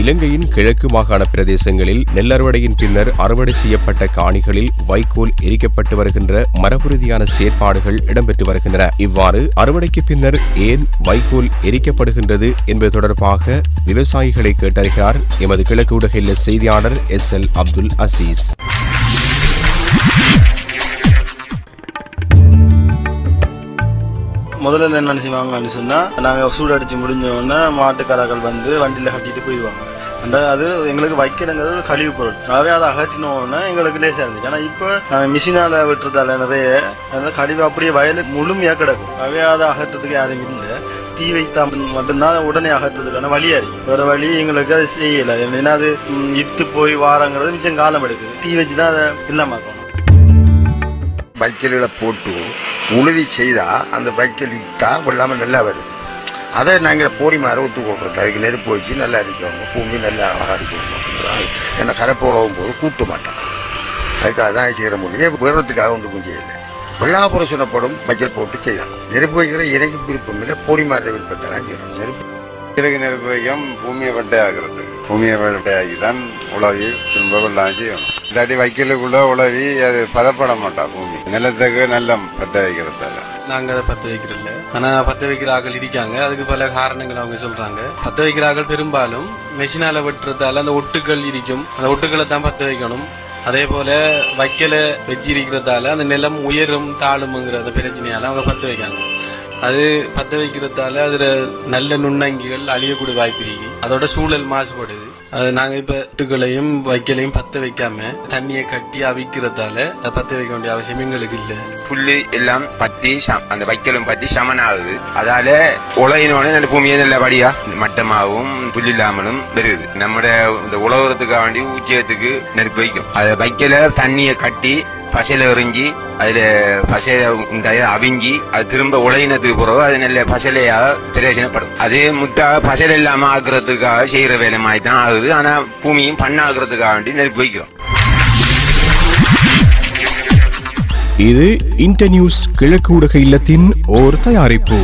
இலங்கையின் கிழக்கு மாகாண பிரதேசங்களில் நெல்லறுவடையின் பின்னர் அறுவடை செய்யப்பட்ட காணிகளில் வைக்கோல் எரிக்கப்பட்டு வருகின்ற மரபுறுதியான செயற்பாடுகள் இடம்பெற்று வருகின்றன. இவ்வாறு அறுவடைக்கு பின்னர் ஏன் வைக்கோல் எரிக்கப்படுகின்றது என்பது தொடர்பாக விவசாயிகளை கேட்டறிகிறார் எமது கிழக்கு ஊடக செய்தியாளர் எஸ் எல் அப்துல் அசீஸ். முதல்ல என்ன செய்வாங்கன்னு சொன்னா நாங்க சூடு அடிச்சு முடிஞ்ச உடனே மாட்டுக்காரர்கள் வந்து வண்டியில கட்டிட்டு போயிடுவாங்க. அந்த அது எங்களுக்கு வைக்கிறங்கிறது ஒரு கழிவு பொருள். அவே அதை அகற்றின எங்களுக்கு லேசாக இருந்துச்சு. ஆனால் இப்போ மிஷினால் விட்டுறதால வெட்டுறதால நிறைய அந்த கழிவு அப்படியே வயலுக்கு முழுமையாக கிடக்கும். அவே அதை அகற்றதுக்கு யாரும் இல்லை. தீ வைத்தா மட்டும்தான் உடனே அகற்றுறதுக்கான வழியா இருக்கு வேற வழி எங்களுக்கு அது செய்யல. ஏன்னா அது ம், இத்து போய் வாரங்கிறது மிச்சம் காலம் எடுக்குது. தீ வச்சு தான் அதை இல்லாமக்கணும் வைக்கல்களை போட்டு உழுதி செய்தா அந்த வைக்கல் தான் இல்லாமல் நல்லா வருது அதை நாங்கள் போடி மாதிரி ஒத்து கொள்றோம் அதுக்கு நெருப்பு வச்சு நல்லா அடிக்கணும் பூமி நல்லா அழகா அடிக்கணும் ஏன்னா கரை போடவும் போது கூட்ட மாட்டோம். அதுக்காக தான் செய்கிற முடியும். உயரத்துக்காக ஒன்றுக்கும் செய்யலை. வெள்ளாப்புற சொன்னப்படும் வைக்கல் போட்டு செய்யலாம். நெருப்பு வைக்கிற இறங்கி விருப்பம் இல்லை போடி மாற விருப்பத்தை செய்யணும் நெருப்பு இறகு நெருப்பு வைக்கம். பூமியை வெட்டையாக்குறது பூமியை வெட்டையாக்கி தான் உழவி திரும்ப வெள்ளாம் செய்யணும். இல்லாட்டி வைக்கலுக்குள்ள உழவி அது பதப்பட மாட்டான் பூமி. நிலத்துக்கு நல்ல பத்த வைக்கிறதால. நாங்க அதை பத்து வைக்கிறதில்ல. ஆனா பத்து வைக்கிற ஆக்கள் இருக்காங்க. அதுக்கு பல காரணங்கள் அவங்க சொல்றாங்க. பத்து வைக்கிற ஆட்கள் பெரும்பாலும் மெஷினால வெட்டுறதால அந்த ஒட்டுக்கள் இருக்கும் அந்த ஒட்டுக்களை தான் பத்து வைக்கணும். அதே போல வைக்கல வச்சு இருக்கிறதால அந்த நிலம் உயரும் தாழுமுங்கிற பிரச்சனையால அவங்க பத்த வைக்காங்க அது பத்த வைக்கிறதால அதுல நல்ல நுண்ணங்கிகள் அழியக்கூடிய வாய்ப்பு இருக்கு. அதோட சூழல் மாசுபடுது. அது நாங்க இப்ப ஒட்டுகளையும் வைக்கலையும் பத்த வைக்காம தண்ணியை கட்டி அவிக்கிறதால பத்த வைக்க வேண்டிய அவசியம் எங்களுக்கு இல்லை. புல்லு எல்லாம் பத்தி ச- அந்த வைக்கலும் பத்தி சமனாகுது. அதால உலகினோட அந்த பூமியை நல்லபடியா மட்டமாகவும் புல் இல்லாமலும் வருது நம்மட இந்த உழவுறதுக்காக வேண்டி உச்சியத்துக்கு நெருப்பு வைக்கும். அதை வைக்கல தண்ணியை கட்டி பசையில எறிஞ்சி அதுல பசையில உண்டாய அவிஞ்சி அது திரும்ப உலகினத்துக்கு பிறகு அது நல்ல பசலையா பிரயோஜனப்படும். அது முட்டா பசையில இல்லாம ஆக்குறதுக்காக செய்யற வேலை மாதிரி தான் ஆகுது. ஆனா பூமியும் பண்ணாக்குறதுக்காக வேண்டி நெருப்பு வைக்கிறோம். இது இன்டர்நியூஸ் கிழக்கு ஊடக இல்லத்தின் ஓர் தயாரிப்பு.